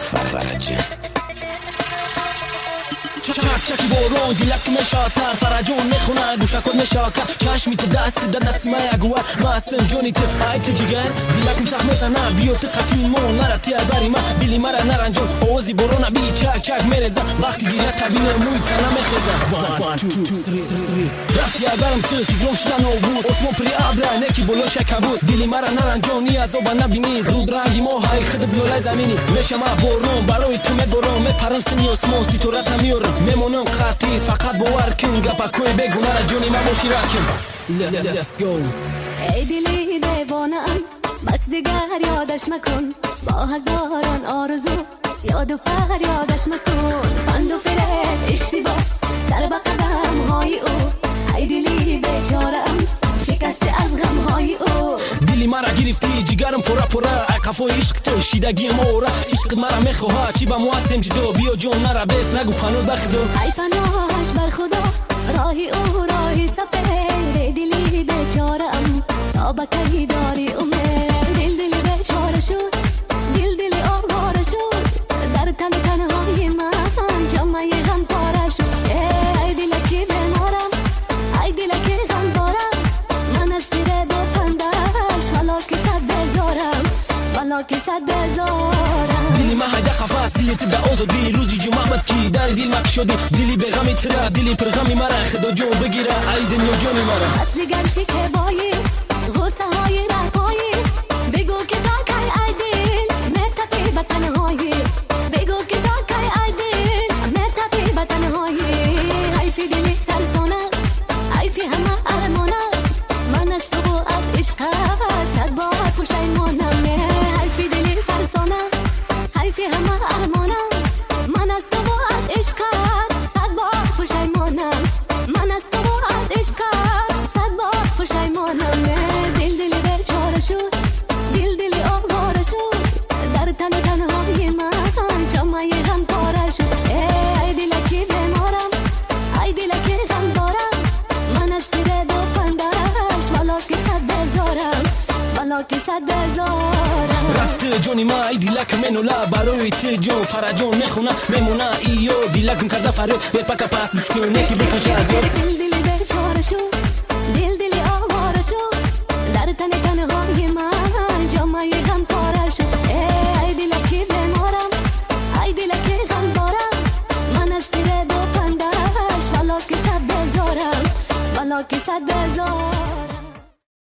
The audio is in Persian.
Favaradinha. чарчаки борон гулаки мешотар фараҷон мехунад гӯшакот мешока чашми ту дасти да дасти ма ягуа маастем ҷони ту айти ҷигар дилаким сахт мезана биё ту қатин мо нарати абари ма дили мара наранҷон овози борона бии чакчак мереза вақти гиря табине мӯи кана мехеза рафти абарам ту фикром шуда нобуд осмон при абра неки болоша кабуд дили мара наранҷон и азоба набинид рудранги мо خد بلولای زمینی. ما برون برای تو میبرون میپرم سنی اسمو سی تو رتا میورم میمونم قطعی فقط باور کن گپا کوی بگو مرا جونی من باشی رکن Let's go. ای دلی دیوانم بس دیگر یادش مکن. با هزاران آرزو یاد و فریادش مکن. فند و فرد اشتباه سر به قدم های دلی گرفتی جگرم پورا ای قفای عشق تو شیدگی مورا عشق مرا می‌خواه چی با مو هستم جدو بیا جون مرا بس نگو پنو بخدو ای پناهش بر خدا راهی او راهی سفر دلی بیچارم تا بکی داری امید دل دل بیچاره شد دل دل آواره شد. در تن تنهای که صد بزارم دلی ما هده خفاس دلی تو دا اوزو دی. روزی کی؟ در دیل مک شدی. دلی به غمی ترا دلی پر غمی مرا. خدا جون بگیره ای دنیا جونی مرا. پس دیگر شکبایی غصه های رهایی رفته جونی ما ای دیلک منولا برای تی جون فرجون می‌خونه میمونه ایو. دیلکم کرده فریاد بیر پکا پس گوش کنه که بکشه از یاد. دل دل بیچاره شد دل دل آواره شد. در تن تنهای من جامعه غم پاره شد. ای دلکی بمارم ای دلکی غم دارم من از تیر بفندش والا که صد بزارم والا که صد بزارم